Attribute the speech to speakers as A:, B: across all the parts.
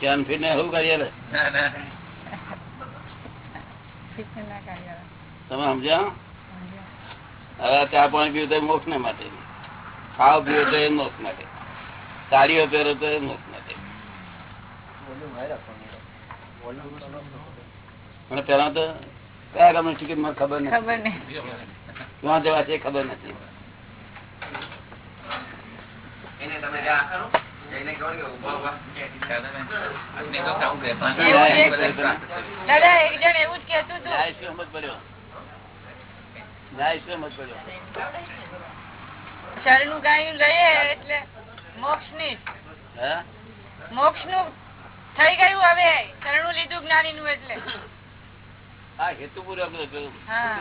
A: ધ્યાન ફીટ ને શું કરીએ તમે સમજ્યા? હવે ચા પાણી પીવું તો મોક્ષ ને માટે. ખાવ પીવો તો એ મોક્ષ માટે. સાડીઓ પહેરો તો એ મોક્ષ માટે. પણ પેલા તો કયા ગામની ટિકિટ મને ખબર નથી?
B: નહીં.
A: ક્યાં જવા છે એ ખબર નથી.
B: દાદા એક જણ એવું જ કેતું હતું મોક્ષની મોક્ષનું થઈ ગયું હવે શરણું લીધું જ્ઞાની એટલે
A: હા હેતુ પૂર્વકનું
B: હા.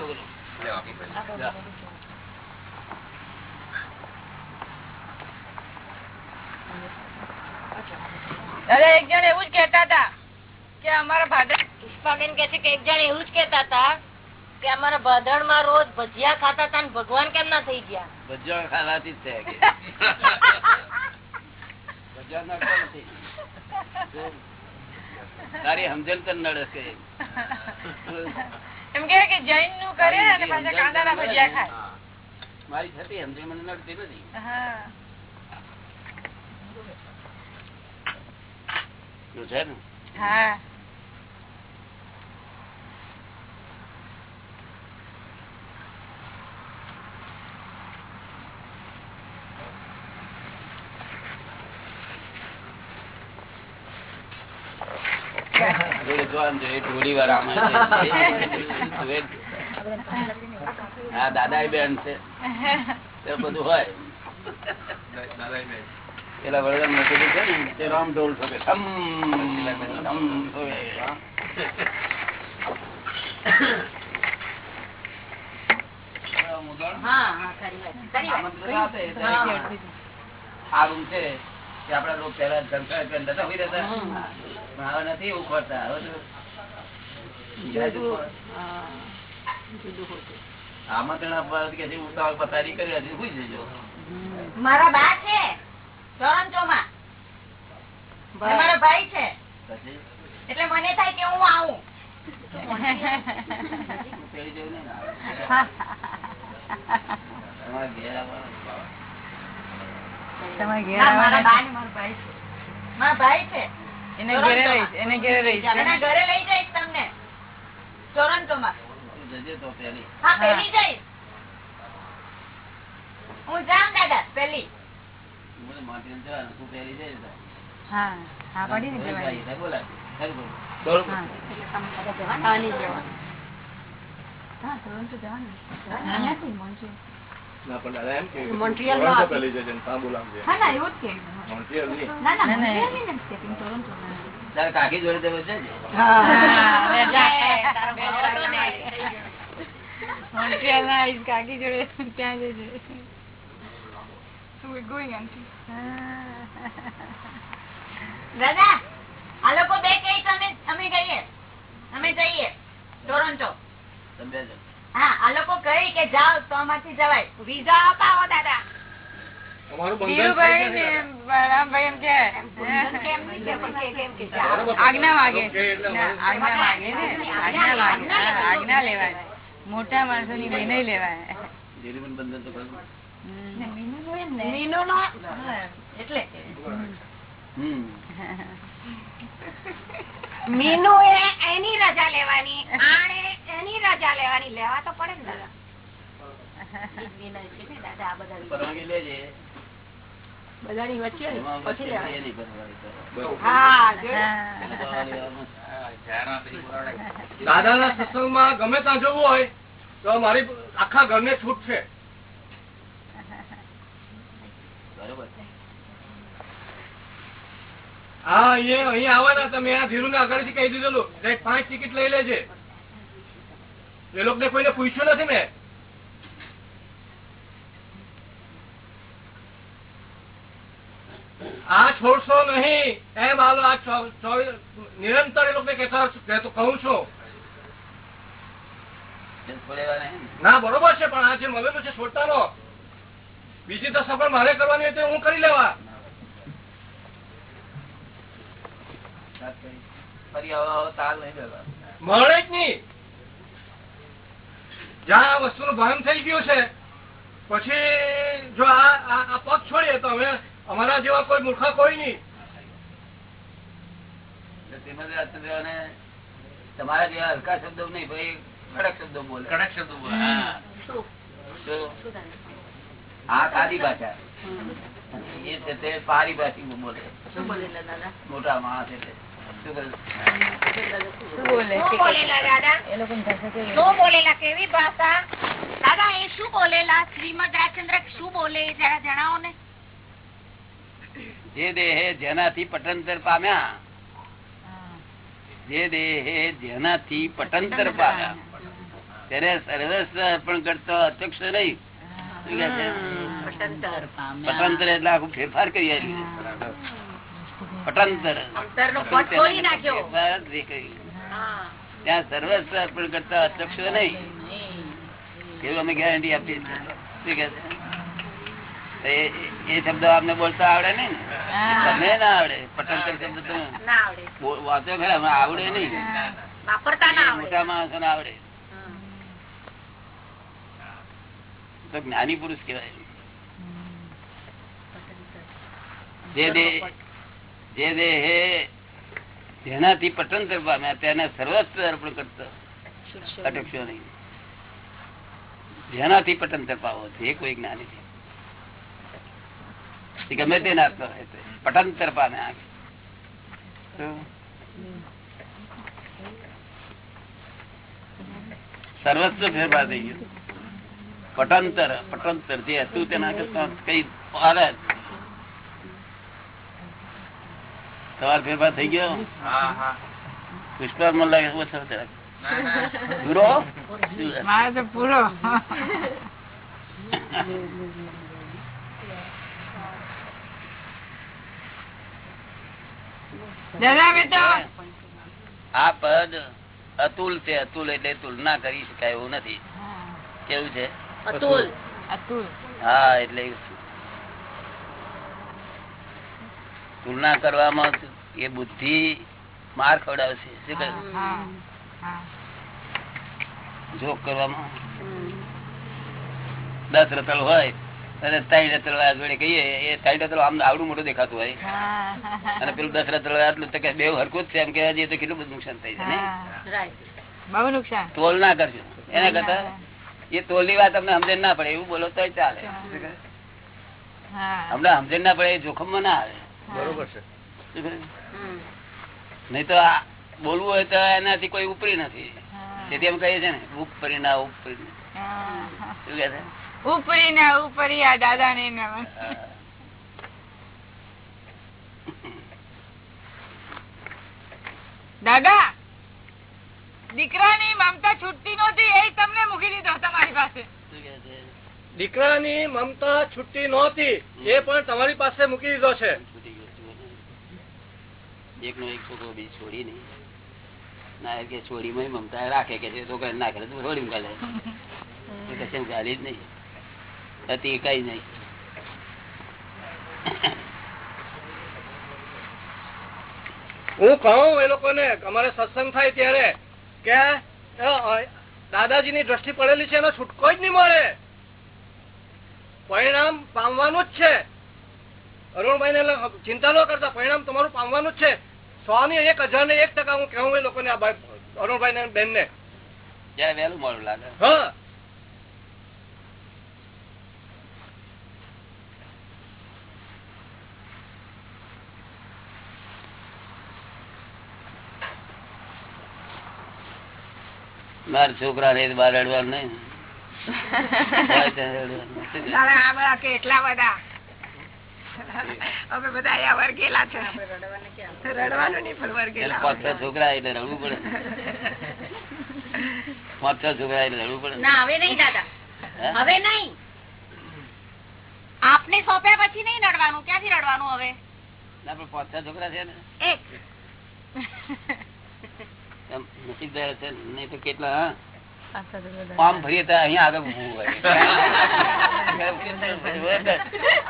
B: દાદા એક જણ એવું જ કેતા હતા કે અમારા ભાદર
C: પુષ્પાબેન કે છે કે એક જણ એવું જ કેતા હતા કે અમારા ભાદરમાં રોજ ભજીયા ખાતા હતા ભગવાન કેમ ના થઈ ગયા?
A: ભજીયા ખાવાથી જ થયા તારી સમજણ તને નડે છે
B: એમ. કે કે જૈનનું કરે અને પાછા કાંદા ના ભજીયા ખાય.
A: મારી છતી સમજણ મને નડતી નથી.
B: હા.
A: છે ને દાદા બેન છે. તે બધું હોય. પેલા વડોદરા મૂકેલું છે ને તે રામ ઢોલ ઠોકે. આ રૂમ છે કે આપડા લોકો પેલા નતા હોય રહેતા? હવે નથી એવું કરતા આમંત્રણ આપવા કે ઉતાવળ પથારી કરી હતી સુઈ જજો.
C: મારા બા છે? ટોરન્ટો મારા ભાઈ છે. એટલે મને થાય કે હું આવું. હું જાઉં દાદા પેલી.
A: કાકી જોડે જવું છે. ને?
B: હા, બે
C: બે
B: going,
C: તારો દાદા આ લોકો બે કઈ તમે અમે ગઈએ અમે જઈએ. ટોરન્ટો. હા આ લોકો કહે કે જાઓ તો આમાંથી જવાય. વિઝા અપાવો દાદા.
B: મોટા માણસો ની વિનય લેવાય.
A: બંધન તો
C: એટલે
A: હમ.
C: મીનુ એ એની રજા લેવાની આણે એની રજા લેવાની લેવા તો પડે ને દાદા. ને. બધાની વચ્ચે?
D: સત્સંગમાં ગમે ત્યાં જવું હોય તો મારી આખા ઘરને છૂટ છે.
A: બરોબર.
D: હા અહીંયા અહીંયા આવવાના તમે આ ધીરુ ને કહી દીધેલું કે પાંચ ટિકિટ લઈ લેજે. એ લોકોને કોઈને પૂછ્યું નથી ને? આ છોડશો નહીં એમ હાલો આ નિરંતર એ લોકોને કહેતા કહું છું.
A: ને.
D: બરોબર છે પણ આ જે મળેલું છે છોડતાનો. બીજી તો સફળ મારે કરવાની હોય તો હું કરી લેવા. મળે જ નહીં. જ્યાં આ વસ્તુનું ભાન થઈ ગયું છે પછી જો આ પગ છોડીએ તો અમે અમારા જેવા કોઈ મૂર્ખા કોઈ નહીં.
A: તમારા જેવા હલકા શબ્દો નહીં ભાઈ કડક શબ્દો બોલે. કડક શબ્દો બોલે? આ સાદી ભાષા. એ છે તે બોલે. શું
B: બોલે
C: દાદા?
A: જે દેહે જેનાથી પટંતર પામ્યા. જે દેહે જેનાથી પટંતર પામ્યા. તેને સર્વસ્વ અર્પણ કરતો અધ્યક્ષ નહીં? પટંતર એટલે આખું ફેરફાર કરી પટંતર. ત્યાં સર્વસ્વ અર્પણ કરતા અચક્ષ નહીં. એવું અમે ગેરંટી આપીએ છીએ? એ શબ્દ આપને બોલતા આવડે નહીં ને?
B: હા.
A: તમે ના આવડે. પટંતર શબ્દ તમે
C: ના
A: વાંચો ખરા આવડે નહીં. મોટા માણસો ને આવડે. તો જ્ઞાની પુરુષ કહેવાય. જે દેહે જેનાથી કરવા પામ્યા તેને સર્વસ્વ અર્પણ કરતો. અટકશો નહીં. જેનાથી પટંતર પાવો જે કોઈ જ્ઞાની છે. એ ગમે તે નાખતો હોય તો? ને? સર્વસ્વ ફેરફાર થઈ ગયો પટંતર પટંતર જે હતું તેના કરતા કઈ પાર જ. ફેરફાર થઈ ગયો? પુષ્પામાં લાગે ઓછો પૂરો?
B: પૂરો.
A: આ પદ અતુલ છે અતુલ એટલે તુલના કરી શકાય એવું નથી. કેવું છે?
C: અતુલ.
B: અતુલ.
A: હા એટલે તુલના કરવામાં એ બુદ્ધિ માર ખવડાવશે. શું કહે? જોક કરવામાં. દસ રતલ હોય અને ત્રણ રતલ જોડે કહીએ એ ત્રણ રતલ આમ આવડું મોટું દેખાતું હોય. અને પેલું દસ રતલ આટલું તો કે બે હરકું જ છે એમ કહેવા જઈએ તો કેટલું બધું નુકસાન થાય છે ને
B: બહુ નુકસાન
A: તોલ ના કરજો. એના કરતા એ તોલ વાત અમને સમજણ ના પડે એવું બોલો તો ચાલે. અમને સમજણ ના પડે એ જોખમમાં ના આવે.
D: બરોબર છે.
A: નહીં તો બોલવું હોય તો એનાથી કોઈ ઉપરી નથી. તેથી એમ કહીએ છે ને ઉપરી ના ઉપરી. શું કે છે?
B: ઉપરી ના ઉપરી આ દાદા ને દાદા! દીકરાની મમતા છૂટતી નહોતી એ તમને મૂકી દીધો તમારી પાસે.
A: શું કે છે?
D: દીકરાની મમતા છૂટતી નહોતી એ પણ તમારી પાસે મૂકી દીધો છે.
A: છૂટી ગયો જુઓ ને. એક છોકરો બી છોડી નહીં. ના કે છોડી માં મમતા રાખે કે છોકરા નાખે તો છોડી મૂકાલે કશું ગાલી જ નહીં. હતી કઈ નહીં.
D: હું કહું એ લોકોને અમારે સત્સંગ થાય ત્યારે કે? દાદાજી ની દ્રષ્ટિ પડેલી છે એનો છૂટકો જ નહીં મળે. પરિણામ પામવાનું જ છે. અરુણભાઈ ને ચિંતા ન કરતા પરિણામ તમારું પામવાનું જ છે. સો ની એક હજાર ને એક ટકા હું કહું એ લોકોને અરુણભાઈ ને બેન ને
A: જયારે વહેલું મોડું લાગે.
D: હા.
A: મારા છોકરા રે બાર અડવાનું નહીં.
C: કેટલા બધા અમે બધા અહીંયા વર્ગેલા છે. રડવાનું નહીં પણ વર્ગેલા
A: પાંચ છ છોકરા એટલે રડવું પડે. પાંચ છ છોકરા એટલે રડવું પડે.
C: ના હવે નહીં દાદા. હવે નહીં. આપને સોંપ્યા પછી નહીં રડવાનું. ક્યાંથી રડવાનું હવે?
A: ના પણ પાંચ છ છોકરા છે ને.
C: એક.
A: નસીબદાર છે નહીં તો કેટલા હા આમ ફરીએ તો અહીંયા આગળ ઉભું હોય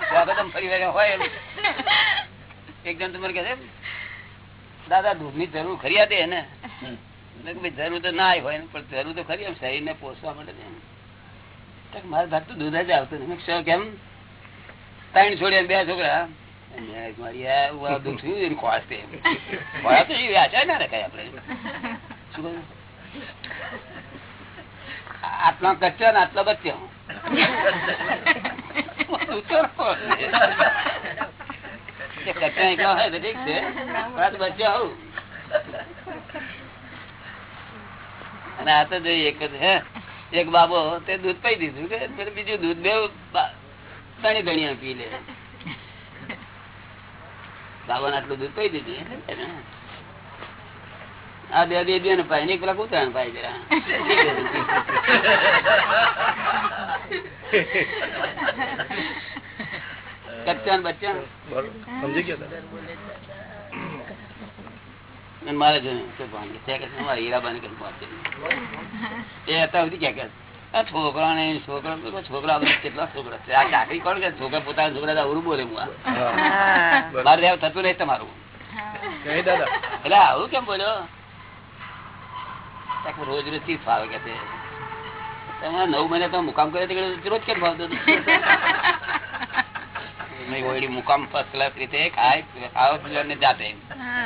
A: સ્વાગત ફરી વળ્યા હોય. એક જણ તમારે કહે છે દાદા દૂધની જરૂર ખરી હતી એને મેં જરૂર તો ના હોય પણ જરૂર તો ખરી એમ શરીર ને પોષવા માટે મારા ભાગ તો દૂધ જ આવતું નહીં. કેમ ત્રણ છોડ્યા બે છોકરા મારી આ દુઃખ દૂધ થયું ખોળાશ તે. તો એ આચાર ના રખાય કહ્યું? આટલા કચ્યો ને આટલો બચ્યો અને આ તો જોઈએ એક હે? એક બાબો, તે દૂધ પી દીધું કે બીજું દૂધ બે ધણી ધણીયા પી લે. બાબા આટલું દૂધ પી દીધું આ બે બે બે ને પાય ને પેલા કુતરા ભાઈ જરા કચ્ચા બચ્ચા
D: સમજી ગયા
A: મારે જોયું છોકરા ને છોકરા છોકરા કેટલા છોકરા છે? આ ચાકરી કોણ કે છોકરા પોતાના છોકરા અવરું બોલે હું. મારે થતું નહીં તમારું. એટલે આવું કેમ બોલ્યો? રોજ રોજથી ફાવે કે તમારા નવ મહિને તમે મુકામ કર્યો તો રોજ કેમ ફાવતો હતો? મુકામ ફર્સ્ટ ક્લાસ રીતે ખાય ખાવા પીવા જાતે.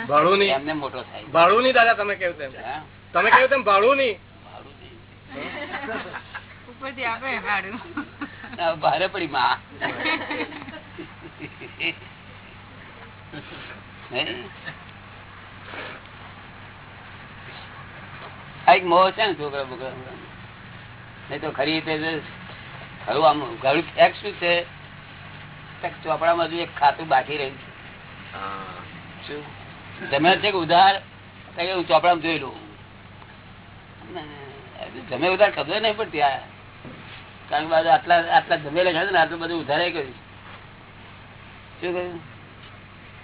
D: ભાડું નહીં
A: એમને મોટો થાય.
D: ભાડું નહીં દાદા તમે કેવું તેમ. તમે કેવું તેમ ભાડું. નહીં
A: ભારે પડી માં. નહીં? એક મોહ છે ને છોકરા બોકરા નહીં તો ખરી રીતે ખરું આમ ઘરું ફેક શું છે? ચોપડામાં હજુ એક ખાતું બાકી રહ્યું છે. જમે છે કે ઉધાર? કઈ કે હું ચોપડામાં જોઈ લઉં. જમે ઉધાર ખબર નહીં પણ ત્યાં કારણ કે બાજુ આટલા આટલા જમે લખ્યા છે ને આટલું બધું ઉધારે કર્યું શું કહ્યું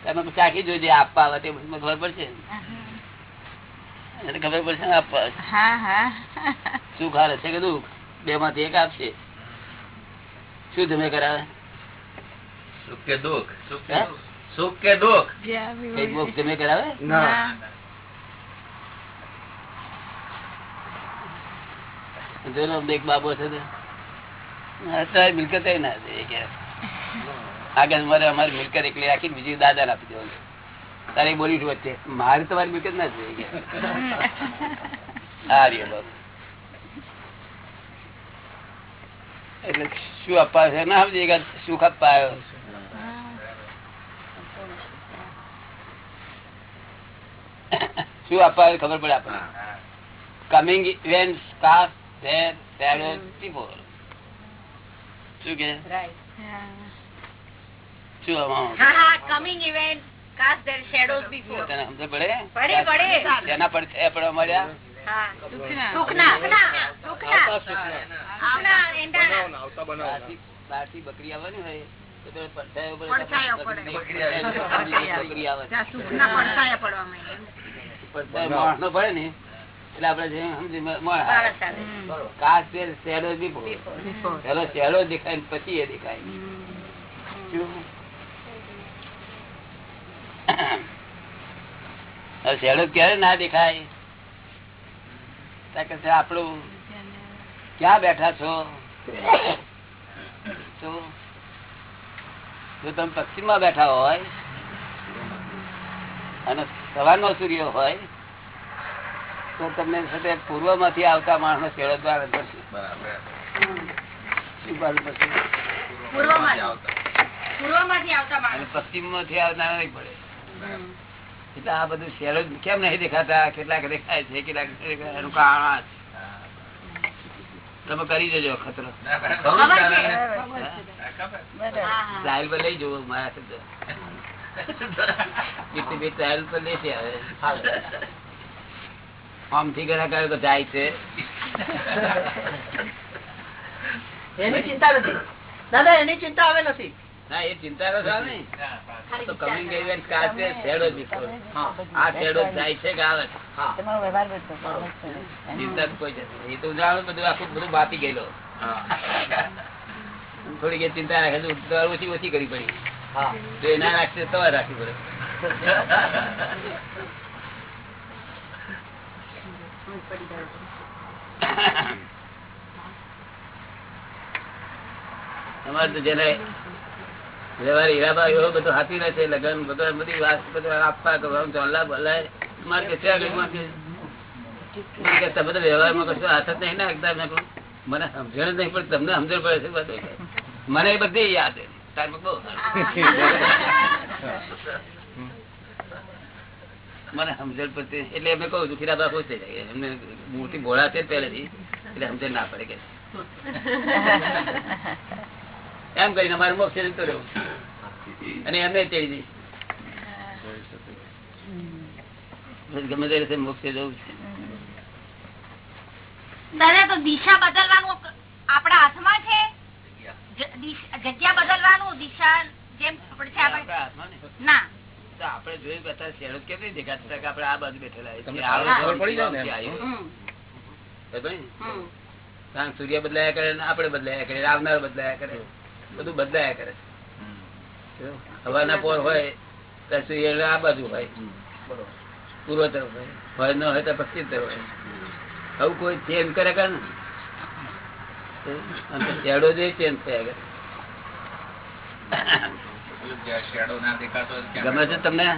A: તમે ચાખી જોજે આપવા આવે તે બધું ખબર પડશે એને ખબર પડશે ને આપવા
B: હા હા.
A: સુખ હારે છે કે દુઃખ? બે માંથી એક આપશે. શું તમે કરાવે?
E: સુખ કે દુઃખ? સુખ કે
A: હે?
E: દુઃખ. સુખ કે દુઃખ?
B: જે આવ્યું
A: કઈ
B: હોય.
A: મોક્ષ તમે કરાવે?
D: ના.
A: જોનો એક બાબો છે તે. અત્યારે મિલકત ય ના છે એ કે. આગળ મારે અમારી મિલકત એકલી રાખી બીજી દાદા આપી દેવાનું. તારે એ બોલી વચ્ચે મારી તમારી મિલકત ના છે એ કે. આ રહ્યો બાબુ. એટલે શું આપવા છે ના સમજી કે સુખ આપવા આવ્યો શું આપવા આવ્યો ખબર પડે આપણને coming events cast their shadows before. શું કે
B: હા.
A: શું આમાં
C: હા હા coming event cast their shadows before
A: તને સમજ પડે?
C: પડે પડે.
A: તેના પર થયા પડવા મળ્યા? બકરી આવવાની હોય તો પડે. ને એટલે આપડે છે shadow દેખાય ને પછી એ દેખાય. શું? હવે ક્યારે ના દેખાય? આપણું. ક્યાં બેઠા છો? જો તમે પશ્ચિમમાં બેઠા હોય અને સવારનો સૂર્ય હોય તો તમને સાથે પૂર્વમાંથી આવતા માણસ શેડો દ્વારા
E: બરાબર.
C: માણસ.
A: પશ્ચિમમાંથી આવતા નહીં પડે. એટલે આ બધું શેરો કેમ નહીં દેખાતા? કેટલાક દેખાય છે કેટલાક. એનું કારણ તમે કરી દેજો ખતરો. ટ્રાયલ પર લઈ જવું મારા શબ્દ ટ્રાયલ પર લેશે હવે. આમથી ઘણા કરે તો જાય છે.
F: એની ચિંતા નથી. દાદા એની ચિંતા આવે નથી.
A: ના એ ચિંતા તો થાય નહીં. તો coming event casts shadow before આ શેડો જાય છે કે આવે છે.
B: તમારો વ્યવહાર બધો બરાબર છે.
A: ચિંતા કોઈ જતી એ તો જાણું બધું આખું બધું બાપી ગયેલો. થોડી ઘણી ચિંતા રાખે ઓછી ઓછી કરી પડી. એ ના રાખશે તો રાખવી પડે. તમારે તો જેને વ્યવહાર હીરાબા એવો બધો હાથી રહે છે લગન બધા બધી વાત, બધું આપવા ચોલા ચોલ્લા મારે કે તમે વ્યવહારમાં કશું હાથ જ નહીં નાખતા મેં મને સમજણ નહીં પણ તમને સમજણ પડે બધું મને બધી યાદ મને સમજણ પડતી એટલે એમને કહું છું ખીરાબા ખુશ થઈ મૂર્તિ ભોળા છે પહેલેથી. એટલે સમજણ ના પડે કે. એમ કરીને અમારે મોક્ષ જતો રહ્યો. અને એમને તેડી દઈશ ગમે તે રીતે મોક્ષે જવું છે.
C: દાદા તો દિશા બદલવાનું આપણા હાથમાં છે? જગ્યા બદલવાનું દિશા જેમ આપણે છે આપણે-
A: આપણા હાથમાં નહીં.
C: ના.
A: તો આપણે જોયું અત્યારે શેડો કેમ નહીં દેખાતા આપણે આ બાજુ બેઠેલા સૂર્ય બદલાયા કરે ને આપણે બદલાયા કરે આવનાર બદલાયા કરે. બધું બદલાયા કરે હવાના પોર હોય તો આ બાજુ હોય. પૂર્વ તરફ હોય. હોય ન હોય તો પશ્ચિમ તરફ હોય આવું કોઈ ચેન્જ કરે કે ને શેડો જે ચેન્જ થયા કરે. ગમે છે તમને?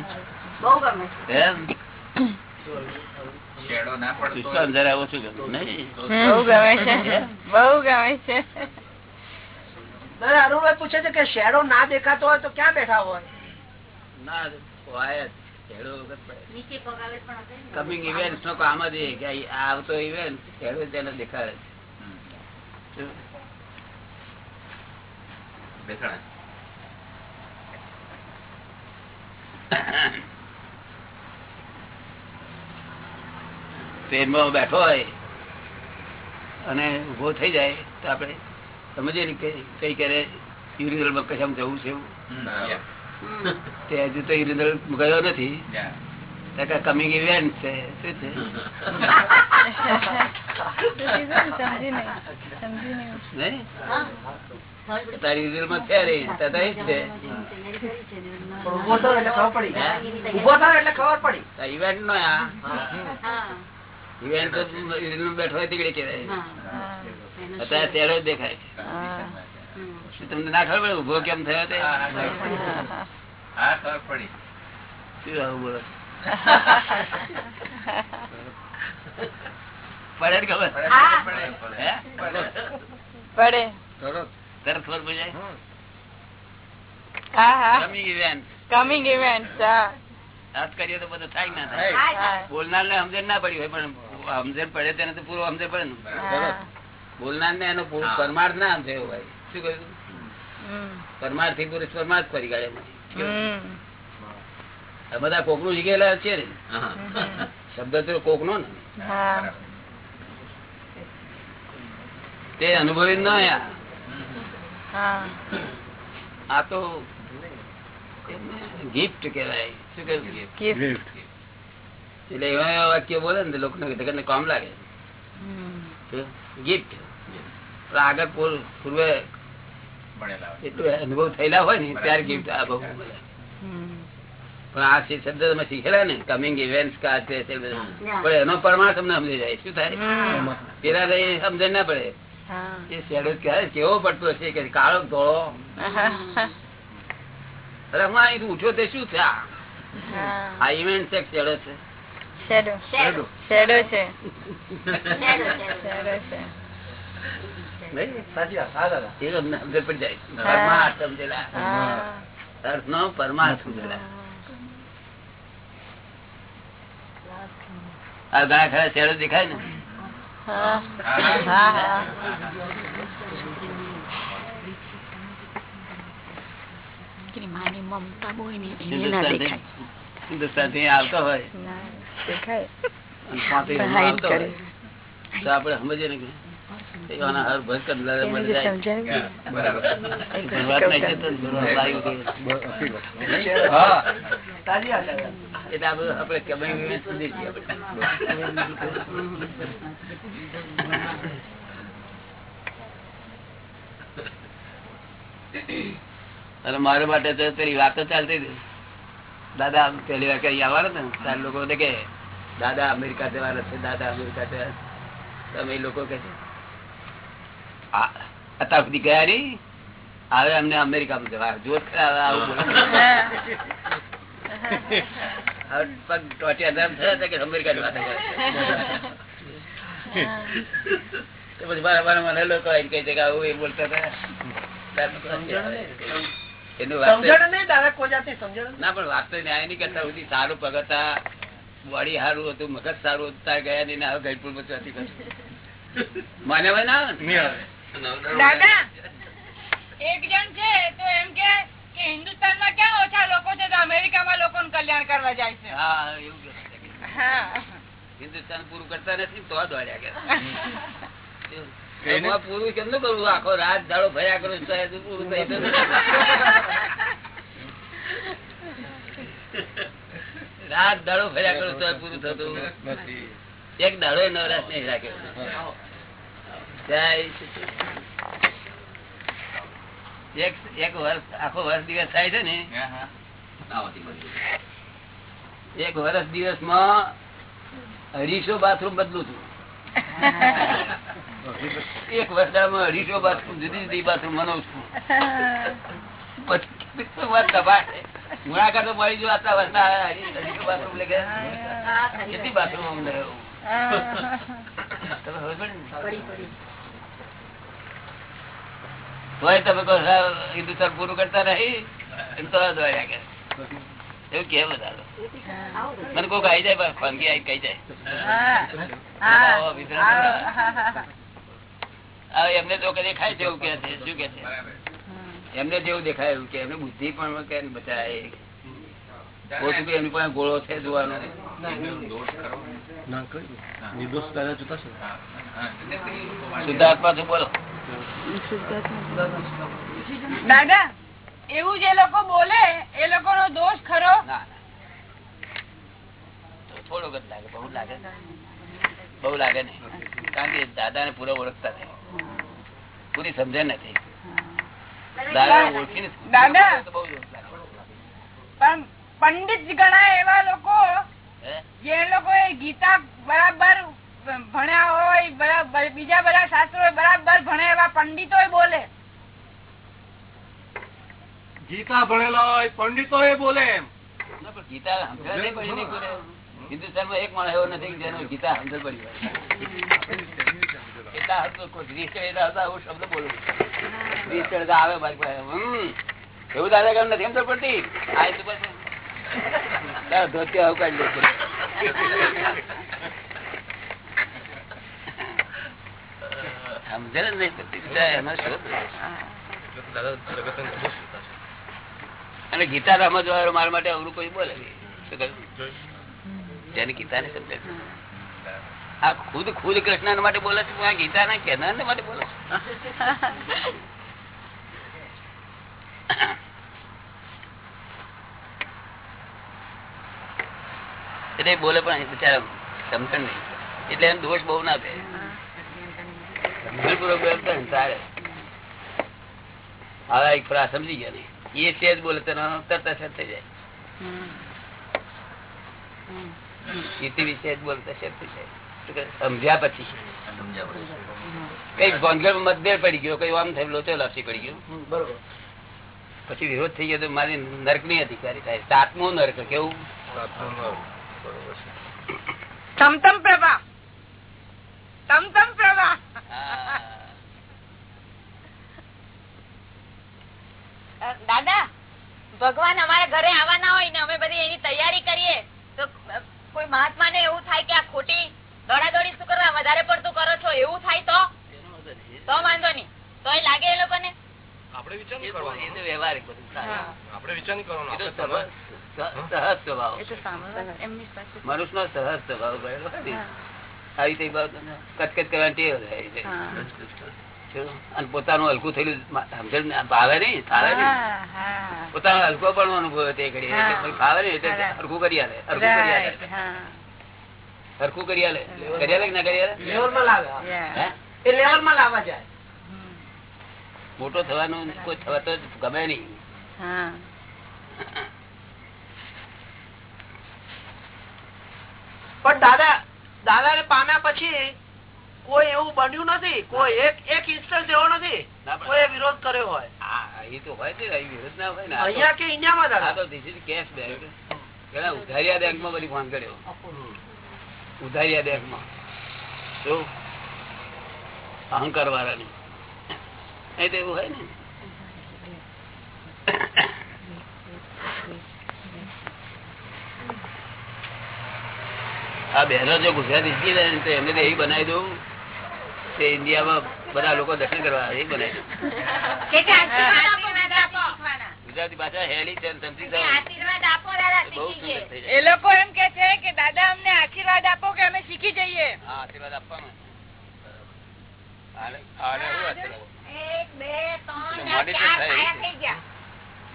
C: બહુ ગમે છે.
A: એમ?
E: ના પડતો
A: શું
E: હોય.
A: જરા ઓછું ગમે નહીં?
B: બહુ ગમે છે. બહુ ગમે છે.
F: દાદા અરુણભાઈ પૂછે છે કે શેડો ના દેખાતો હોય તો ક્યાં બેઠા હોય
A: ના હોય જ. શેડો વગર પડે.
C: નીચે પગાવે પણ હશે ને.
A: કમિંગ ઇવેન્ટ નો કામ જ એ કે આવતો ઇવેન્ટ શેડો તેને દેખાડે
E: દેખાડે
A: ટ્રેનમાં બેઠો હોય અને ઊભો થઈ જાય તો આપણે સમજીએ ને કઈ ક્યારે યુરિનલ કશામ જવું છે. તે હજુ તો યુરિનલ ગયો નથી. કમિંગ ઇવેન્ટ છે? શું છે?
B: સમજી સમજી.
A: તારી યુરિનલમાં છે તો તો જ છે.
F: ઊભો થયો એટલે ખબર પડી. ઊભો થયો એટલે ખબર પડી.
A: ઇવેન્ટ નો આ. ઇવેન્ટ બેઠો હોય
C: હા.
A: અત્યારે તેડો જ દેખાય છે.
B: હા.
C: હમ.
A: શું તમને ના ખબર પડે ઊભો કેમ થયો તે? શું આવું બોલો? પડે ને ખબર?
E: પડે,
A: તરત. ખબર પડી જાય? Coming event.
B: કમિંગ ઇવેન્ટ
A: અર્થ કરીએ તો બધું થાય ના થાય. બોલનાર ને સમજણ ના પડી હોય પણ સમજણ પડે તેને તો પૂરો સમજણ પડે ને. બોલનાર ને એનો પરમાર્થ ના સમજે ભાઈ. શું કહ્યું પરમાર્થી પુરુષ પરમાર્થ ફરી કાઢે બધા કોકનું શીખેલા છે ને. શબ્દ તો કોક નો. ને તે અનુભવી ન આ તો ગિફ્ટ કેવાય શું કહ્યું એટલે એવા એવા વાક્ય બોલે ને લોકો કામ લાગે. ગિફ્ટ આગળ પૂર- પૂર્વે અનુભવ થયેલા હોય ને ત્યારે ગિફ્ટ આ બહુ પણ આ શબ્દ તમે શીખેલા ને કમિંગ ઇવેન્ટ પણ એનો પરમાણ તમને સમજી જાય. શું થાય? પેલા સમજણ ના પડે.
B: હા.
A: એ શેડો ક્યારે કેવો પડતો હશે કે કાળો ધોળો? અરે હું અહીં ઉઠ્યો તે શું છે આ ઇવેન્ટ છે શેડો છે.
B: Shadow
C: shadow.
B: શેડો છે.
C: Shadow, shadow.
B: શેડો છે.
A: અર્થ નો પરમાર્થ સમજેલા. આ ઘણા ખરા શેડો દેખાય ને? હિન્દુસ્તાનથી? આવતો હોય. આપડે સમજીએ ને અને મારા માટે તો પેલી વાતો ચાલતી હતી. દાદા પેલી વાર કઈ આવવાના ને? ત્યારે લોકો કે દાદા અમેરિકા જવાના છે દાદા અમેરિકા જવાના તમે એ લોકો કે છે અત્યાર સુધી ગયા નહીં. હવે અમને અમેરિકામાં જવા જો વાત કરે પછી મારા મારા મને લોકો આઈને કહે આવું એ બોલતા હતા. એનું વાત તો- ના પણ વાત ન્યાય નહીં કરતા સુધી સારું પગતા વળી સારું હતું મગજ સારું હતું ગયા નહીં ને હવે ગઈપુર કરશું. માને હવે ના આવે?
B: દાદા! એક જણ છે તો એમ કે હિન્દુસ્તાનમાં ક્યાં ઓછા લોકો છે તો અમેરિકામાં લોકો કલ્યાણ કરવા જાય છે.
A: હા એવું કે છે.
B: હા.
A: હિન્દુસ્તાન પૂરું કરતા નથી તો દોડ્યા કે પૂરું કેમ કરવું? આખો રાત દાડો ભર્યા કરું તો પૂરું થઈ રાત દાડો ભર્યા કરું પૂરું થતું. એક દાડો એ નવરાશ નહીં રાખ્યો. એક એક વર્ષ આખો વર્ષ દિવસ થાય છે ને? એક વર્ષ દિવસમાં અઢીસો બાથરૂમ બદલું છું. એક વર્ષમાં અઢીસો બાથરૂમ જુદી જુદી બાથરૂમ બનાવું છું. ગુણાકાર તો મળી જો આટલા વર્ષના અઢીસો બાથરૂમ લે કે કેટલી બાથરૂમ અમને તોય તમે હિન્દુસ્તાન પૂરું કરતા નહીં એમ તો દોડ્યા એવું કેમ બધા મને કોઈક આવી જાય ખાનગી આવી કહી જાય. એમને તો કદી દેખાય છે એવું કે છે. શું કે છે? એમને જેવું દેખાય એવું કે એમને બુદ્ધિ પણ કે બચાય ઓછું કે એમની પાસે ગોળો છે જોવાનો.
D: નિર્દોષ દાદા છે
A: શુદ્ધાત્મા બોલો.
B: દાદા એવું જે લોકો બોલે એ લોકો નો દોષ ખરો
A: થોડોક જ લાગે બહુ લાગે બહુ લાગે નહીં કારણ કે દાદા ને પૂરો ઓળખતા નથી પૂરી સમજે નથી. દાદા ઓળખીને
B: દાદા.
A: બહુ
B: પણ પંડિત ગણાય એવા લોકો જે લોકો ગીતા બરાબર ભણ્યા હોય બરાબર બીજા બધા શાસ્ત્રો બરાબર ભણે એવા પંડિતો બોલે.
D: ગીતા ભણેલા હોય પંડિતો બોલે એમ.
A: ના, ગીતા સમજણ નહીં પડી નહીં કોઈને. હિન્દુસ્તાનમાં એક માણસ એવો નથી જેનો ગીતા સમજણ પડી હોય. શબ્દ બોલું. ચડતા આવે મારી પાસે એવું દાદા કેમ નથી સમજણ પડતી. આ તો ધોતી આવું કાઢી લે સમજણ જ નહીં પડતી બિચારા એમાં શું અને ગીતા સમજવા મારા માટે અવરું કોઈ બોલે? જેને ગીતા ને સમજે આ ખુદ ખુદ કૃષ્ણ માટે બોલે છે આ ગીતા ના કેનાર માટે બોલે છે એટલે બોલે પણ બિચારા સમજણ નહીં એટલે એનો દોષ બહુ ના થાય ને સમજી ગયા નહીં એ સેજ બોલે તરત અસર થઈ થઈ જાય સમજ્યા પછી પડી ગયો કઈ આમ થયું લોચો લાપસી પડી ગયો
F: બરોબર
A: પછી વિરોધ થઈ ગયો તો મારી નર્કની અધિકારી થાય સાતમો નર્ક કેવું
B: તમ પ્રભા.
C: દાદા ભગવાન અમારા ઘરે આવવાના હોય ને અમે બધી એની તૈયારી કરીએ. તો કોઈ મહાત્મા ને એવું થાય કે આ ખોટી દોડાદોડી શું કરવા વધારે પડતું કરો છો? એવું થાય તો? તો વાંધો નહીં. તો એ લાગે એ લોકોને?
D: આપણે વિચાર નહીં કરવાનો.
A: એ તો વ્યવહારિક બધું
D: આપણે વિચાર નહીં કરવાનો.
A: સહજ- સ્વભાવ. મનુષ્ય નો સહજ સ્વભાવ. આવી થઈ કચકચ કરવાની ટેવ? અને પોતાનું હલકું થયેલું સમજણ ભાવે નહીં? ફાવે નહીં? પોતાનો હલકો પણ અનુભવ તે. પછી ફાવે નહીં? એટલે હરખું કરી આલે હરખું કરી આલે. હરખું કરી આલે. કરી આલે કે ના કરી આલે? મોટો થવાનું કોઈ થવાતો ગમે નહીં.
F: પણ દાદા દાદા ને પછી કોઈ એવું બન્યું નથી કોઈ એક એક ઇન્સ્ટન્સ એવો નથી કોઈ વિરોધ કર્યો હોય.
A: એ તો હોય ને, વિરોધ ના હોય ને
F: અહીંયા કે ઇન્ડિયામાં દાદા?
A: તો. પેલા ઉધારિયા બેંકમાં બધી ફોન કર્યો. ઉધારિયા બેંકમાં શું અહંકાર વાળાની. તો એવું હોય ને. આ બહેનો જો ગુજરાતી શીખી જાય ને તો એમને તો એવી બનાવી દઉં તે ઇન્ડિયામાં બધા લોકો દર્શન કરવા એ બનાવી દઉં. ગુજરાતી ભાષા હેલી છે સમજી બહુ
B: એ લોકો એમ કે છે કે દાદા અમને આશીર્વાદ આપો કે અમે શીખી જઈએ.
A: આશીર્વાદ આપવાનો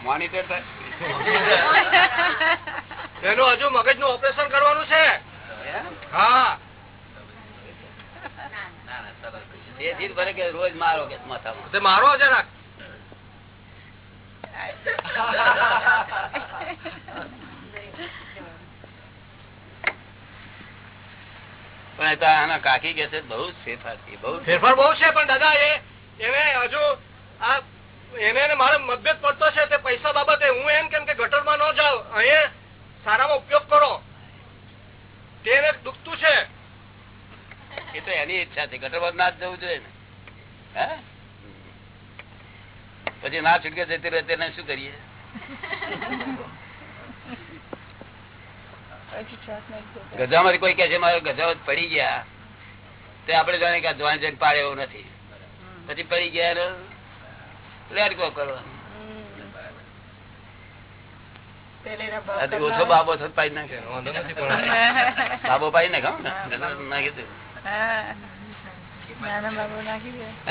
A: મોનિટર થાય
D: એનું હજુ મગજનું ઓપરેશન કરવાનું છે.
A: રોજ મારો કે
D: મારો જરાક
A: પણ એ તો આના કાકી કે છે બહુ ફેરફાર બહુ
D: ફેરફાર. બહુ છે પણ દાદા એ એને હજુ આ એને મારો મતભેદ પડતો છે તે પૈસા બાબતે હું એમ કેમ કે ગટરમાં ન જાવ અહીંયા સારામાં ઉપયોગ કરો. તેને દુખતું છે.
A: એ તો એની ઈચ્છા છે ગટરબાદ ના જવું જોઈએ ને. પછી ના છૂટકે જતી રહે તેને શું કરીએ? ગજામાંથી કોઈ કે છે મારો ગજા પડી ગયા. તે આપડે જાણે કે આ જોવાન જઈને પાડે એવું નથી પછી પડી ગયા એટલે લેટકો કરવાનો હજી ઓછો બાબો પાડી નાખે.
D: વાંધો નથી પણ
A: બાબો પાઈ નાખે ને? નાખી દે.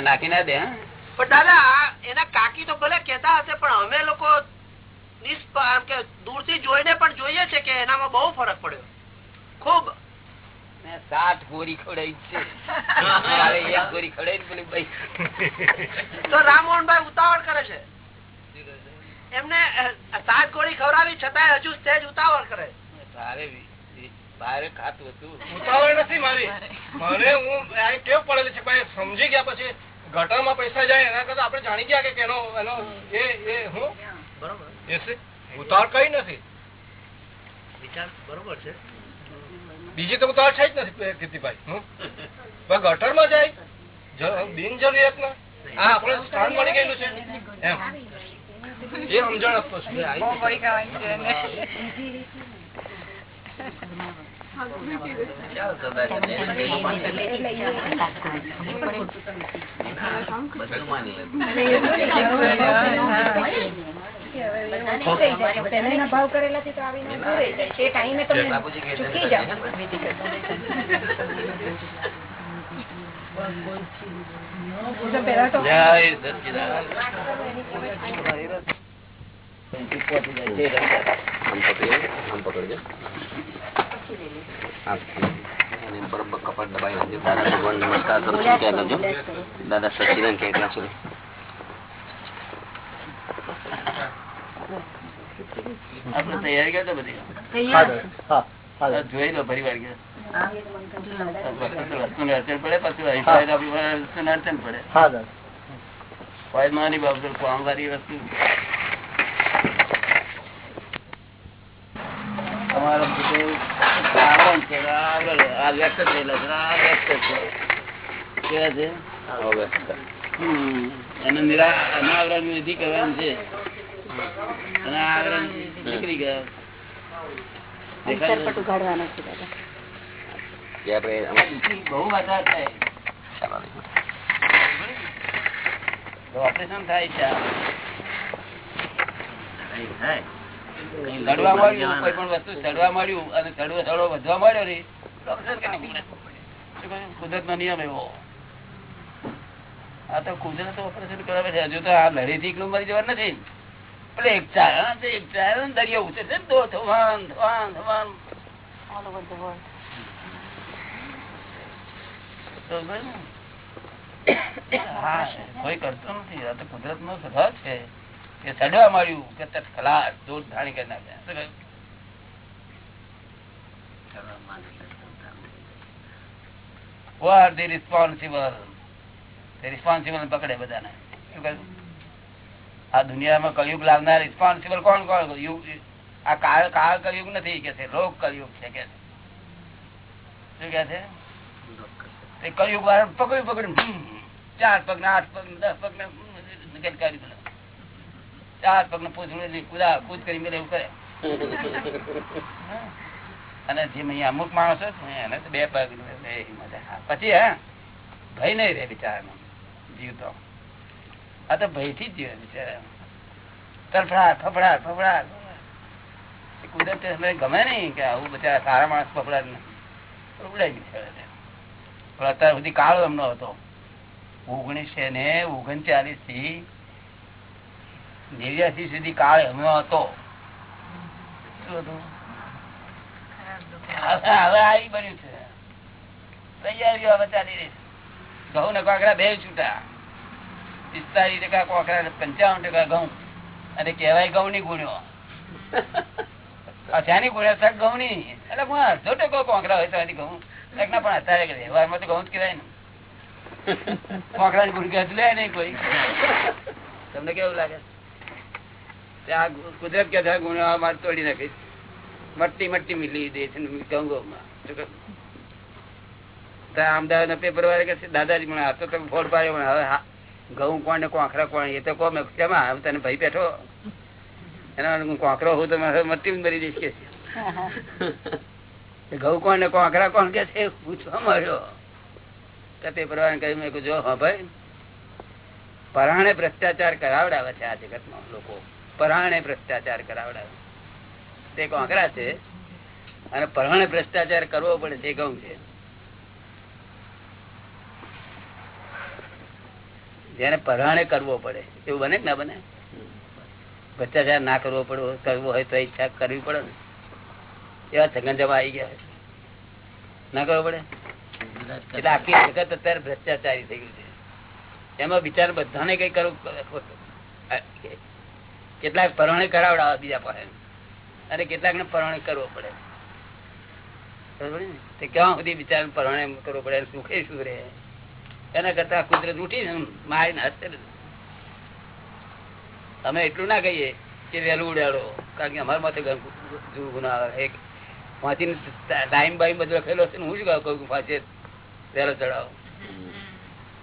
A: નાખી ના દે હા?
F: પણ દાદા એના કાકી તો ભલે કેતા હશે પણ અમે લોકો દૂરથી કે દૂરથી જોઈને પણ જોઈએ છે કે એનામાં બહુ ફરક પડ્યો. ખૂબ.
A: સાત ગોરી ખવડાવી છે.
F: તો રામમોહનભાઈ ઉતાવળ કરે છે. એમને સાત ગોળી ખવડાવી છતાં હજુ સહેજ ઉતાવળ કરે.
A: તારે ભારે ખાતું હતું
D: ઉતાવળ નથી મારી. મને હું આ ટેવ પડેલી છે ભાઈ સમજી ગયા પછી ગટરમાં પૈસા જાય એના કરતા આપણે જાણી ગયા કે એનો એનો એ એ હું?
F: બરોબર.
D: છે. કઈ નથી.
F: વિચાર બરોબર છે.
D: બીજી તો ઉતાવળ છે જ નથી કીર્તિભાઈ હું? પણ ગટરમાં જાય જ- બિનજરૂરિયાત ના હા આપણે સ્થાન મળી ગયેલું છે. એમ. એ સમજણ આપતો છું.
B: બહુ ગોળી ખાવાની છે એને.
A: બધું માની લે. બાપુજી કહે છે, જય સચ્ચિદાનંદ. આમ પકડીએ, આમ પકડજો. આમ, અને બરોબર કપાળ દબાઈ નાખજો. દાદા ભગવાન નમસ્કાર કરું છું કહી દેજો. દાદા સચ્ચિદાનંદ કહે ત્યાં સુધી આપણે તૈયારી કરતો બધી જોઈ લો ફરી વાર કે વસ્તુને અડચણ પડે પછી અહીં ફાઇલ આપી વાર વસ્તુને અડચણ પડે ફાઇલમાં ની બાબત કામ વાળી વસ્તુ તમારો આવરણ છે. આ વ્યક્ત થયેલો છે. આ વ્યક્ત છે. કેવા છે? હમ. નિરા અનાવરણ વિધિ કરવાની છે. અને નીકળી ગયા. દેખાય છે? બહુ વધારે થાય. ઓપરેશન થાય છે સડવા મળ્યું કોઈ પણ વસ્તુ સડવા મળ્યું અને સડવો સડવો વધવા મળ્યો ને? કુદરત નો નિયમ એવો. આ તો કુદરત ઓપરેશન કરાવે છે હજુ તો આ લડી થી એકલું મરી જવાનું નથી. એટલે એક ચાર હા, એક ચાર દરિયો ઉતરે છે તો ધવાન ધવાન ધવાન કોઈ કરતો નથી આ તો કુદરત નો સ્વભાવ છે. સડવા મળ્યું કે તત ખલાસ ધાણી કરી નાખે શું કહ્યું? Who are the responsible responsible પકડે બધાને આ દુનિયામાં કલયુગ લાવનાર રિસ્પોન્સિબલ કોણ કોણ યુગ આ કાળ કાળ કલયુગ નથી કે છે રોગ કલયુગ છે. શું કે છે તે કલયુગ પકડ્યું ચાર પગ ને આઠ પગ ને દસ પગ ને દીધો. ચાર પગનું પૂછડું કુદા કૂદ કરી મેલે એવું કરે. અને જે અમુક માણસો એને બે પગ પછી, હે, ભય નહીં રે બિચારાનો જીવ તો. આ તો ભયથી જ જીવે બિચારા. તરફડાટ ફફડાટ ફફડાટ કુદરત ગમે નહીં કે આવું બચારા સારા માણસ ફફડાટ ગઈ છે. પણ અત્યાર સુધી કાળો એમનો હતો. ઓગણીસો ને ઓગણચાલીસથી નેવ્યાસી સુધી કાળ એમનો હતો. હવે આવી બન્યું છે. ઘઉં ને કોકરા બે છૂટા. પિસ્તાલીસ ટકા કોકરા પંચાવન ટકા ઘઉં. અને કેવાય ઘઉં ની ગુણ્યો અચાની ગુણ્યા શાક ઘઉં ની એટલે હું અડધો ટકો કોકરા હોય તો ઘઉં. ના પણ અત્યારે વ્યવહારમાં તો ઘઉં જ કહેવાય ને. કોકરા ની ગુણ લે નહીં કોઈ. તમને કેવું લાગે? ત્યાં કુદરત કે તોડી નાખીશ. મટ્ટી મટ્ટી મિલી દે છે અમદાવાદ પેપર વાળા કે દાદાજી મને આ તો તમે ફોડ પાડ્યો, પણ હવે ઘઉં કોણ ને કોંખરા કોણ? એ તો કહો કેમાં તને ભાઈ બેઠો એના હું કોંકરો મટ્ટી મરી દઈશ કે ઘઉં કોણ ને કોંકરા કોણ કે છે? પૂછવા મળ્યો પેપર વાળા કહ્યું, મેં જો, હા, ભાઈ, પરાણે ભ્રષ્ટાચાર કરાવડાવે છે આ જગતમાં લોકો. પરાણે ભ્રષ્ટાચાર કરાવડાવે. તે કોંકરા છે. અને પરાણે ભ્રષ્ટાચાર કરવો પડે તે ઘઉં છે. જેને પરાણે કરવો પડે. એવું બને ના બને? ભ્રષ્ટાચાર ના કરવો પડે, કરવો હોય તો ઈચ્છા કરવી પડે ને. એવા જગંજમાં આવી ગયા ના કરવો પડે? એટલે આખી જગત અત્યારે ભ્રષ્ટાચારી થઈ ગયું છે. એમાં બિચાર બધાને કઈ કરવું કેટલાક પરણે કરાવડાવે બીજા પાસે. અને કેટલાક ને પરણે કરવો પડે. તે ક્યાં સુધી બિચાર પરણે કરવો પડે? સુખે શું રહે? એના કરતા કુદરત ઉઠી ને મારીને હશે અમે એટલું ના કહીએ કે વહેલું ઉડાડો. કારણ કે અમારા માથે ગુના આવે. એક વાંચીને ટાઈમ બાઈમ બધું લખેલો છે હું જ કહું? વાંચે વહેલો ચડાવો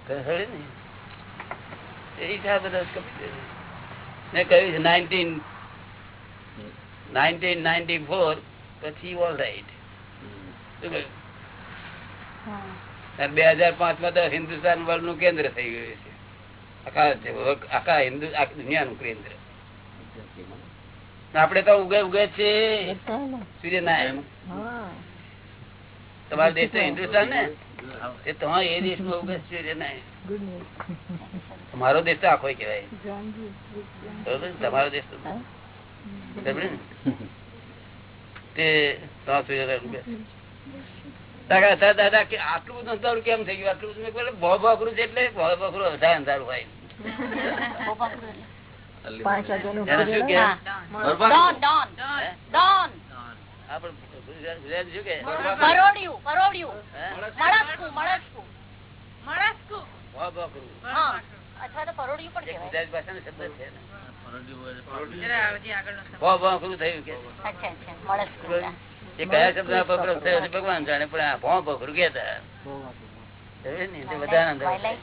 A: ને. એ બધા કપી દે. મેં કહ્યું છે નાઇન્ટીન નાઇન્ટીન નાઇન્ટી ફોર પછી ઓલ રાઈટ બે હાજર પાંચમાં તો હિન્દુસ્તાન વર્લ્ડનું કેન્દ્ર થઈ ગયું છે. આખા આખા હિન્દુ આખી દુનિયાનું કેન્દ્ર. આપડે તો ઉગે ઉગે છે સૂર્યનારાયણ. તમારા દેશ તો હિન્દુસ્તાન ને? એ તમારે એ દેશમાં ઉગે સૂર્યનારાયણ. તમારો દેશ તો આખો કેવાય તમારો દેશ. દાદા કે આટલું બધું અંધારું કેમ થઈ ગયું? આટલું બધું મેં કહ્યું, છે એટલે ભો ભોખરું વધારે અંધારું હોય. ગુજરાત- શું કે?
C: પરોડિયું પરોડિયું મળસ્કું મળસ્કું
B: મળસ્કું.
A: ભો ભોખરું
C: હા. અથવા તો પરોડિયું પણ કહેવાય
A: ગુજરાતી ભાષાનો શબ્દ છે ને
B: જરા હજી આગળનો શબ્દ.
A: ભો ભોખરું થયું કે
C: અચ્છા અચ્છા મળસ્કું
A: એ કયા શબ્દ વપરાશ થયો છે ભગવાન જાણે પણ ભો ભોખરું કહેતા સમજ્યો ને? તે બધાને અંદર
C: Twilight.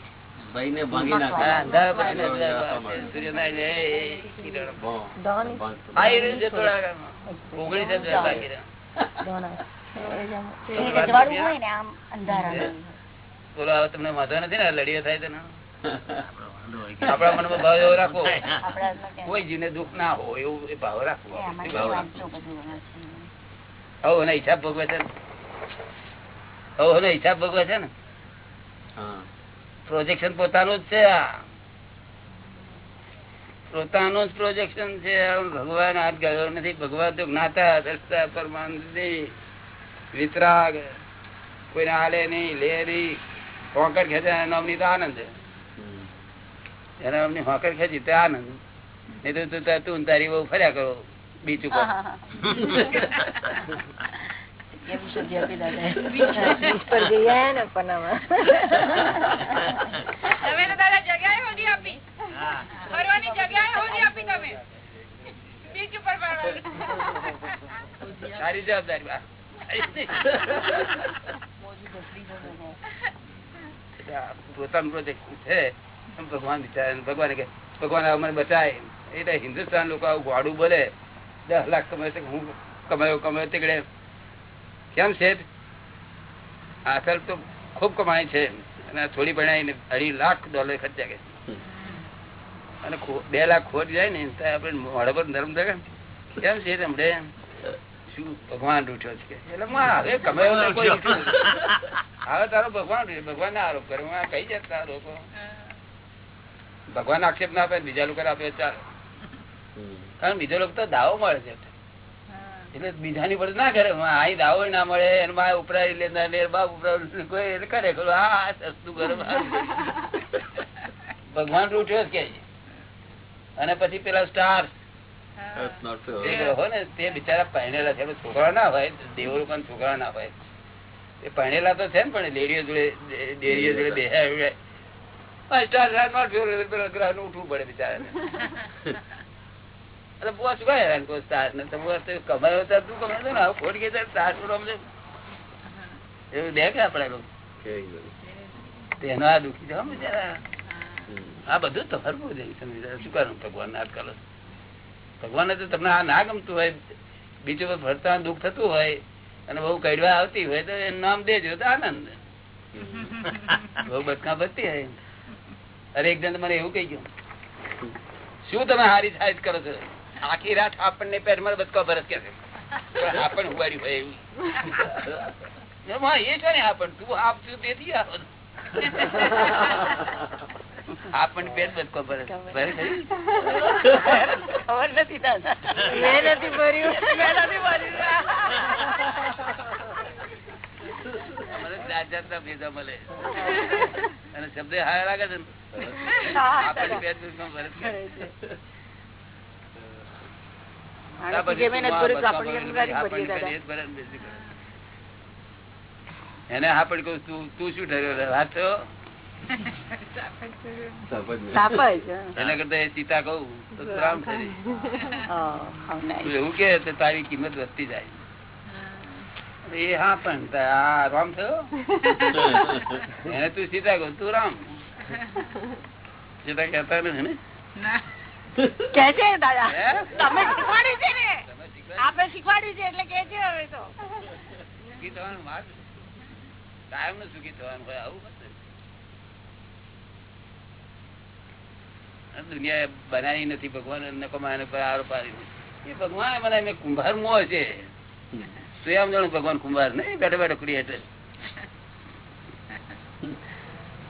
E: ભાઈને ભાંગી
A: હા,
E: નાખે
A: અંધારા પછી ને બધા સૂર્યનારાયણ એ- એ કિરણ. આ એ રીતે થોડા ઓગણીસ જ બાકી રહ્યા.
C: એ રજવાડું હોય ને આમ અંધારાનું.
A: બોલો હવે તમને વાંધો નથી ને લડીએ થાય તો ના? આપણા મનમાં ભાવ એવો રાખવો કોઈ જીવને દુઃખ ના હોય એવું એ ભાવ રાખવો ભાવ. હવે એના હિસાબ ભોગવે છે ને? હવે એનો હિસાબ ભોગવે છે ને? પ્રોજેક્શન પોતાનું જ છે આ. પોતાનું જ પ્રોજેક્શન છે. ભગવાન હાથ ગયો નથી. ભગવાન તો જ્ઞાતા દસતા પરમાનંદી વિતરાગ. કોઈને હાલે નહીં લે નહીં. પોકટ ખેંચે નામની તો આનંદ
E: હમ.
A: એના નામની હોકર ખેંચી તો આનંદ. નહીં તો તું તાર- તું ને તારી બહુ ફર્યા કરો બીચ ઉપર
C: હા, હા, હા.
B: તમે તો દાદા જગ્યાએ હોદી આપી. ફરવાની જગ્યાએ હોદી આપી તમે. બીચ ઉપર ફરવાનું.
A: સારી જવાબદારી બા. આ પોતાનું પ્રોજેક્ટ છે. એમ ભગવાન વિચારે ભગવાન કે ભગવાન મને બચાય. એટલે હિન્દુસ્તાન લોકો આવું ગોડું બોલે. દસ લાખ કમાય છે હું કમાયો કમાયો તીકડે. કેમ છે આખર તો ખૂબ કમાય છે. અને થોડી ભણાવીને અઢી લાખ ડોલર ખર્ચા કે અને બે લાખ ખોટ જાય ને તો આપણે મોઢા પર નરમ થાય કેમ છે તમને શું ભગવાન રૂઠ્યો છે એટલે હું હવે કમાયો. હવે તારો ભગવાન ભગવાન ના આરોપ કરે કઈ જતા લોકો ભગવાન આક્ષેપ ના આપે બીજા લોકો આપે ચાલે. કારણ બીજા લોકો તો દાવો મળે છે. એટલે બીજાની પર ના કરે. અહીં દાવો ના મળે, એને માં ઉપરાઈ લેનાર ને બાપ ઉપરાઈ કોઈ એટલે કરે. હા સસ્તું કરે ભગવાન રૂઠ્યો જ કે અને પછી પેલા સ્ટાર. તે બિચારા પહેણેલા છે. છોકરા ના હોય દેવો લોકો છોકરા ના હોય. એ પહેણેલા તો છે ને, પણ લેડીઓ જોડે દેરીઓ જોડે બેહાડે. ગ્રહનું ઉઠવું પડે બિચારાને. બુઆ શું હેરાન કરો સ્ટાર ને? બુઆ તો કમાયો તું કમાયો ને હવે ખોટ ગઈ સ્ટાર એવું દે કે આપડે લોકો તેનો આ દુઃખી થયો બિચારા. આ બધું તો ફરવું તમે શું કરવું? ભગવાન ના કરો ભગવાન તો તમને આ ના ગમતું હોય બીજું ફરતા દુઃખ થતું હોય અને બહુ કડવા આવતી હોય તો એનું નામ દેજો તો આનંદ. બહુ બચકા બચતી હોય. અરે એક જણ મને એવું કહી ગયું. શું તમે હારી સાઈઝ કરો છો? આખી રાત આપણને પેરમાં બચકા ભરસ કે આપણ ઉગાડ્યું હોય એવું. એ છે ને આપણ તું તેથી આવો આપણને બચકો ભરે ભરે ખબર નથી
B: મેં નથી ભર્યું. મેં નથી ભર્યું.
A: મને જાત જાતના ભેદા મળે. અને શબ્દ હારા લાગે છે ને. એને હા પણ કહું તું તું શું ઠર્યો?
E: સાપજ
A: એના કરતા એ સીતા કહું તો રામ એવું કે તારી કિંમત વધતી જાય. એ હા પણ આ રામ થયો? એને તું સીતા કહું તું રામ. સીતા કહેતા નથી ને.
B: કે છે દાદા? તમે શીખવાડ્યું છે ને? આપણે શીખવાડ્યું છે એટલે કે છે હવે તો.
A: સુખી થવાનું માર્ગ કાયમનું સુખી થવાનું હોય આવું દુનિયા બનાવી નથી ભગવાન કમાય પર આરોપ પાડી એ ભગવાન બનાવી કુંભાર મોહ છે. એમ જાણું ભગવાન કુંભાર નહીં? બેઠો બેઠો ક્રિએટર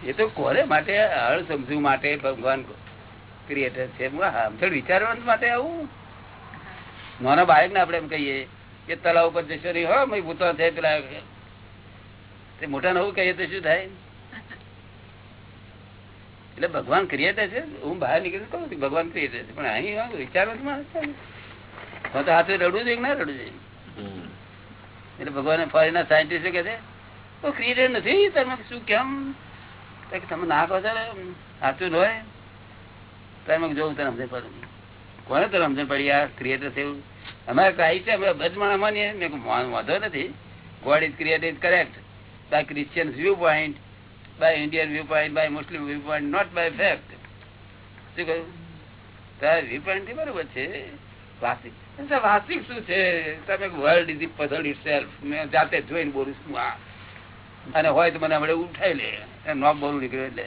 A: એ તો કોને માટે? હળ સમજવું માટે ભગવાન ક્રિએટર છે. સમજણ વિચારવા માટે આવું. નાના બાળક ને આપડે એમ કહીએ કે તળાવ ઉપર જશો નહીં. હા ભૂતો છે પેલા તે મોટા નવું કહીએ તો શું થાય? એટલે ભગવાન ક્રિએટર છે. હું બહાર નીકળી કહું છું ભગવાન ક્રિએટર છે. પણ અહીં વિચારવા માણસ છે. ને. તો હાથે રડવું જોઈએ ના રડવું જોઈએ એટલે ભગવાન ફોરેન સાયન્ટિસ્ટ કે છે તો ક્રિએટર નથી? તમે શું કેમ તમે ના કહો છો ને, સાચું ન હોય. તમે જોઉં તને સમજણ પડે. કોને તને સમજણ પડી આ ક્રિએટર થયું અમારે કાંઈ છે અમે બજમાણા માનીએ. મેં વાંધો નથી. God is created correct by Christian view point by Indian view point by Muslim view point not by fact શું કહ્યું? તારા વ્યૂ પોઈન્ટથી બરોબર છે. વાસ્તિક વાસ્તિક શું છે? તમે world is puzzle itself મેં જાતે જોઈને બોલું છું. આ. અને હોય તો મને હમણાં ઉઠાઈ લે. નોમ બોલું નીકળ્યું એટલે.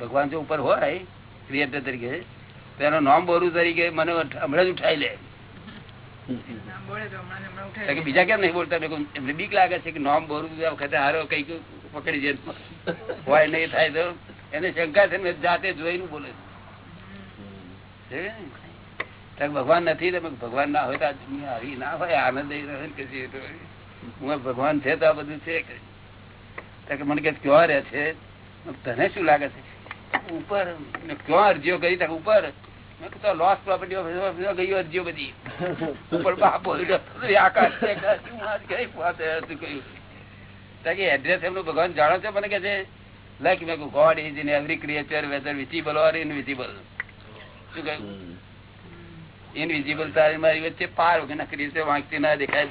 A: ભગવાન જો ઉપર હોય ક્રિએટર તરીકે તો એનો નોમ બોરું તરીકે મને હમણાં જ ઉઠાઈ લે. બીજા કેમ નહીં બોલતા? એમને બીક લાગે છે કે નોમ બોરું વખતે હારો કંઈક પકડી જાય હોય નહીં થાય તો એને શંકા છે જાતે જોઈને બોલે છે. ભગવાન નથી તમે ભગવાન ના હોય તો આવી ના હોય આનંદ ભગવાન છે તો આ બધું છે કે. મને કે ક્યાં રહે છે? તને શું લાગે છે? ઉપર. ક્યાં અરજીઓ કરી? તક ઉપર. મેં God is every creature whether visible or invisible શું કહ્યું? ઇનવિઝિબલ તારી મારી વચ્ચે પાર વગર ના રીતે વાંચતી ના દેખાય.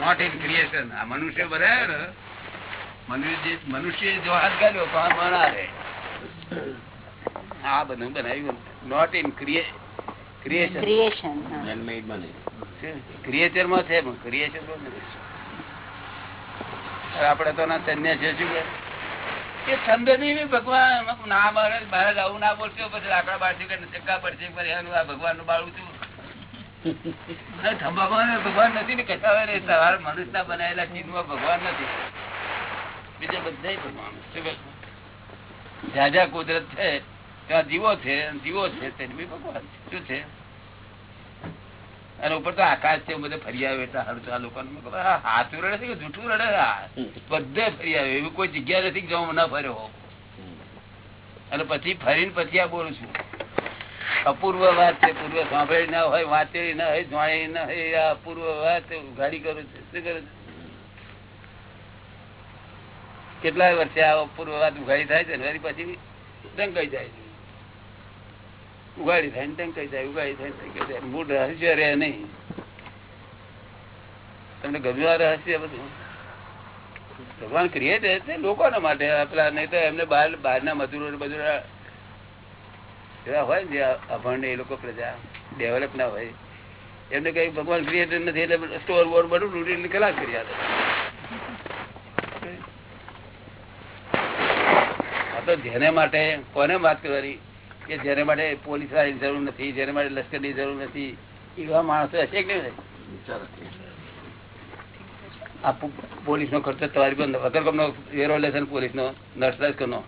A: Not ઇન ક્રિએશન આ મનુષ્ય બનાવ્યો મનુષ્ય મનુષ્ય જો હાથ ગાલ્યો તો આ બનાવે આ બધું બનાવ્યું. Not in creation
E: Man-made money.
A: ક્રિએચરમાં છે ક્રિએશનમાં નથી. આપડે તો ના તન્ય છે શું કે? એ નહીં ભગવાન ના મારે બહાર આવું ના બોલશો પછી લાકડા બાળશે કે ચક્કા પડશે આ ભગવાનનું બાળું છું. ભગવાન નથી ને નહીં તમારા મનુષ્ય ના બનાયેલા ચીજમાં ભગવાન નથી. બીજા બધા ભગવાન? જ્યાં જ્યાં કુદરત છે, ત્યાં જીવો છે જીવો છે તે ભગવાન શું છે? અને ઉપર તો આકાશ છે બધે ફરી આવે એટલે હારું આ લોકોને મેં કહ્યું, આ સાચું રડે છે કે જૂઠું રડે બધે ફરી આવે એવી કોઈ જગ્યા નથી જ્યાં હું ના ફર્યો અને પછી ફરીને પછી આ બોલું છું. અપૂર્વ વાત છે પૂર્વ સાંભળી ના હોય વાંચેલી ના હોય જાણેલી ના હોય આ અપૂર્વ વાત ઉઘાડી કરું છું. શું કરું છું? કેટલાય વર્ષે આ અપૂર્વ વાત ઉઘાડી થાય છે પછી દંગાઈ જાય છે. ઉગાડી થાય ને ડંકાઈ જાય, ઉગાડી થાય ને ડંકાઈ જાય. મૂળ રહસ્ય રહે નહીં. તમને ગમ્યું આ રહસ્ય બધું? ભગવાન ક્રિએટ છે લોકોના માટે. આપણા નહીં તો એમને બહાર, બહારના મજૂરો બધું એવા હોય ને જે અભણ એ લોકો પ્રજા ડેવલપ ના હોય. એમને કઈ ભગવાન ક્રિએટર નથી એટલે સ્ટોર બોર બધું લૂંટીને કલાક કરી આલે આ તો જેને માટે, કોને વાત કરવાની? કે જેને માટે પોલીસ વાળાની જરૂર નથી, જેને માટે લશ્કરની જરૂર નથી એવા માણસો હશે કે નહીં પોલીસ નો ખર્ચો તમારી પાસે વગર કમનો વેરો લે પોલીસ નો નર્સ લશ્કર નો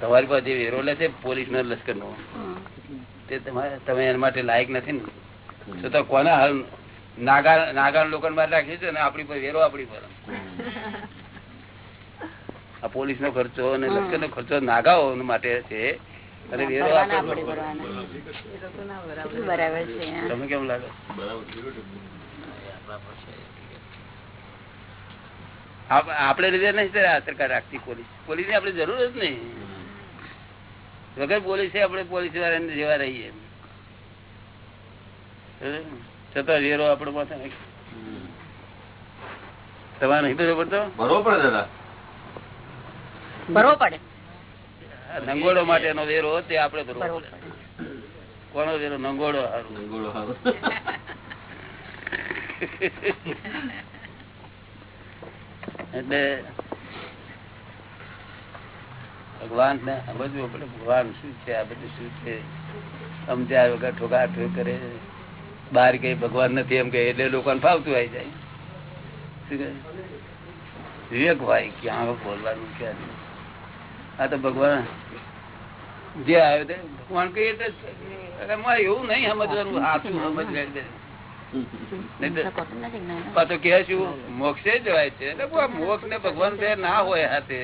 A: તમારી પાસે વેરો લે પોલીસ નો લશ્કર નો તે તમે એના માટે લાયક નથી ને. તો તો કોના હાલ નાગા નાગા લોકો માટે રાખ્યું છે ને આપણી પર વેરો આપણી પર? આ પોલીસ નો ખર્ચો અને લશ્કર નો ખર્ચો નાગાઓ માટે છે. અને વેરો આપણે પર.
E: બરાબર છે
A: તમને કેમ લાગે? આપ- લીધે નહીં સરકાર રાખતી પોલીસ. પોલીસની આપણે જરૂર જ નહીં. વગર પોલીસ આપડે પોલીસવાળા જેવા રહીએ. છતાં વેરો આપડે પાસે નાખી. તમારે નહીં ભરવો પડતો
E: બરોબર દાદા.
C: ભરવો પડે.
A: આ નંગોડો માટેનો વેરો તે આપણે ભરવો કોનો વેરો નંગોળો હારું.
E: ગોળો હારો.
A: એટલે ભગવાન ને સમજવું પડે ભગવાન શું છે આ બધું શું છે સમજ્યા વગર ઠોકા ઠોક કરે બહાર કઈ ભગવાન નથી એમ કે એટલે લોકોને ફાવતું આવી જાય શું કહે? વિવેક હોય ક્યાં બોલવાનું ક્યાં નહીં. આ તો ભગવાન જે આવ્યો ભગવાન કહીએ એવું નહીં સમજવાનું સાચું સમજ મોક્ષે જવાય છે. મોક્ષ ને ભગવાન ના હોય હાથે.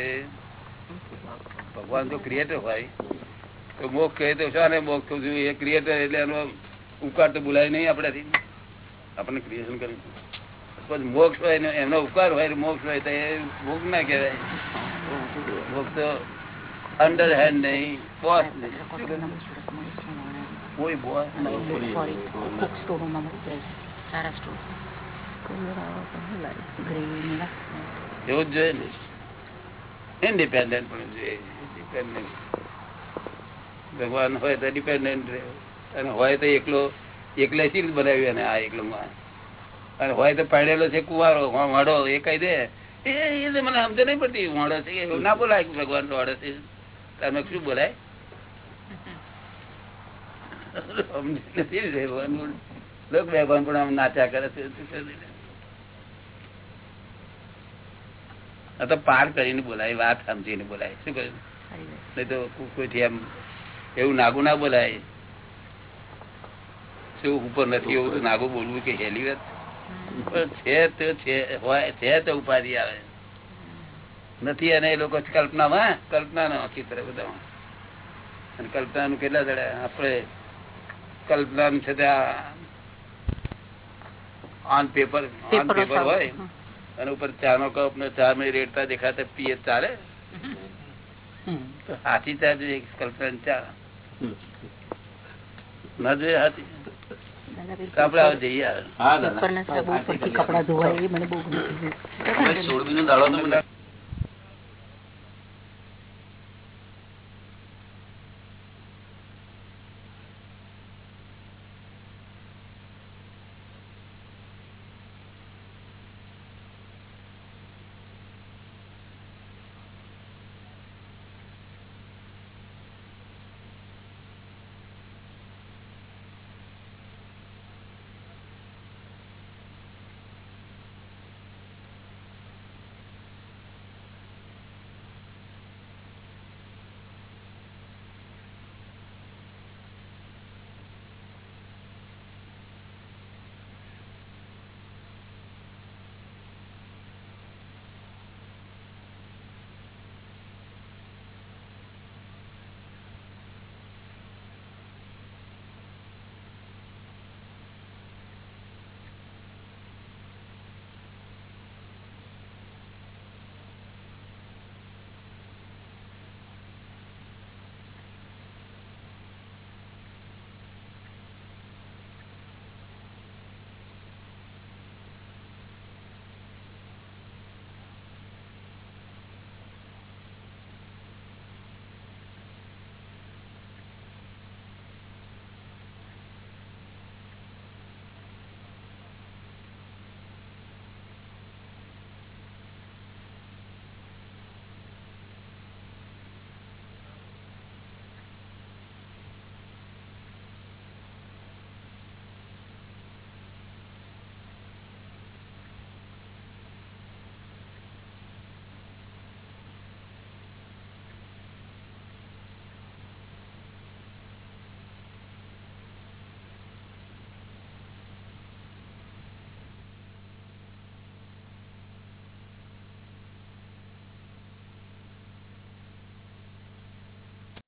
A: ભગવાન તો ક્રિએટર હોય. તો મોક્ષ કહે તો શાને મોક્ષ એ ક્રિએટર એટલે એનો ઉપકાર તો બોલાય નહીં આપણાથી. આપણને ક્રિએશન કર્યું પછી મોક્ષ હોય એનો ઉપકાર હોય, મોક્ષ હોય તો એ મોક્ષ ના કહેવાય. મોક્ષ તો અંડર હેન્ડ નહીં બોસ કોઈ બોસ એવું જ જોઈએ ને ઇન્ડિપેન્ડન્ટ પણ જોઈએ. ભગવાન હોય તો ડિપેન્ડન્ટ રહે અને હોય તો એકલો એકલે શીલ બનાવ્યું અને આ એકલો અને હોય તો પડેલો છે કુવારો વાડો એ કહી દે એ મને સમજ નહીં પડતી વાડો છે ના બોલાય ભગવાન વાડો છે તમે શું બોલાય? નથી ને લોક ભગવાન પણ આમ નાચ્યા કરે છે આ તો પાર કરીને બોલાય વાત સમજીને બોલાય. શું કહ્યું? નહીં તો કોઈથી એમ એવું નાગું ના બોલાય. શું ઉપર નથી એવું નાગું બોલવું કે હેલી વાત? છે તો છે હોય છે તો ઉપાધિ આવે. નથી અને એ લોકો કલ્પનામાં કલ્પના નો ચિત્ર બધા અને કલ્પના નું કેટલા દડા આપણે કલ્પના નું છે ઓન પેપર ઓન પેપર હોય. અને ઉપર ચા નો કપ ને ચા માં રેડતા દેખાતા પીએ ચાલે. હાથી ચા જોઈએ કલ્પના ચા ના જોઈએ હાથી? કપડા જઈએ
G: કપડા ધોવાય મને બહુ
E: સોળમી નો દાડો